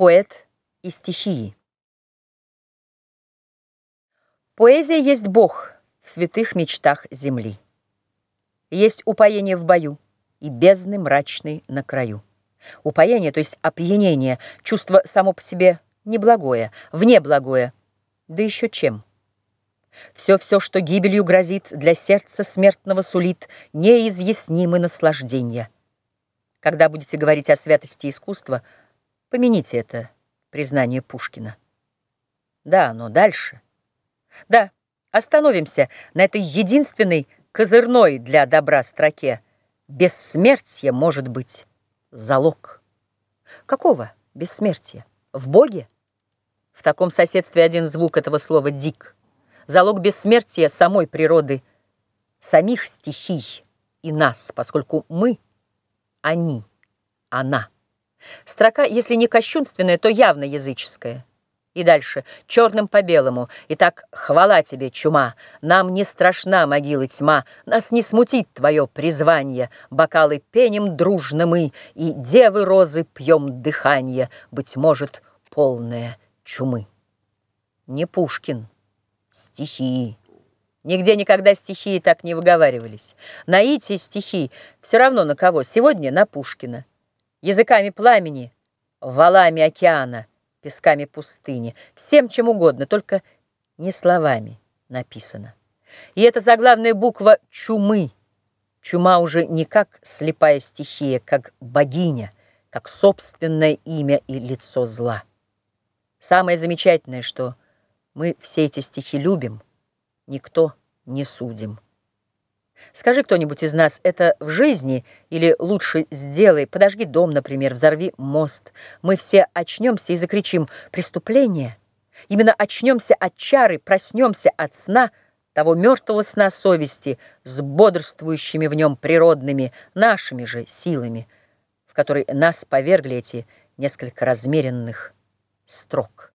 Поэт и стихии. Поэзия есть Бог в святых мечтах земли. Есть упоение в бою и бездны мрачной на краю. Упоение, то есть опьянение, чувство само по себе неблагое, вне благое, да еще чем. Все-все, что гибелью грозит, для сердца смертного сулит неизъяснимы наслаждения. Когда будете говорить о святости искусства, помяните это признание Пушкина. Да, но дальше. Да, остановимся на этой единственной козырной для добра строке. Бессмертие может быть залог. Какого бессмертия? В Боге? В таком соседстве один звук этого слова «дик». Залог бессмертия самой природы, самих стихий и нас, поскольку мы, они, она. Строка, если не кощунственная, то явно языческая. И дальше, черным по белому. Итак, хвала тебе, чума, Нам не страшна могила тьма, Нас не смутит твое призвание, Бокалы пенем дружно мы, И девы розы пьем дыхание, Быть может, полное чумы. Не Пушкин, стихии. Нигде никогда стихии так не выговаривались. Наитие стихий все равно на кого. Сегодня на Пушкина. Языками пламени, валами океана, песками пустыни, всем чем угодно, только не словами написано. И эта заглавная буква «чумы». Чума уже не как слепая стихия, как богиня, как собственное имя и лицо зла. Самое замечательное, что мы все эти стихи любим, никто не судим. Скажи кто-нибудь из нас это в жизни, или лучше сделай, подожги дом, например, взорви мост. Мы все очнемся и закричим «Преступление!» Именно очнемся от чары, проснемся от сна, того мертвого сна совести с бодрствующими в нем природными, нашими же силами, в который нас повергли эти несколько размеренных строк.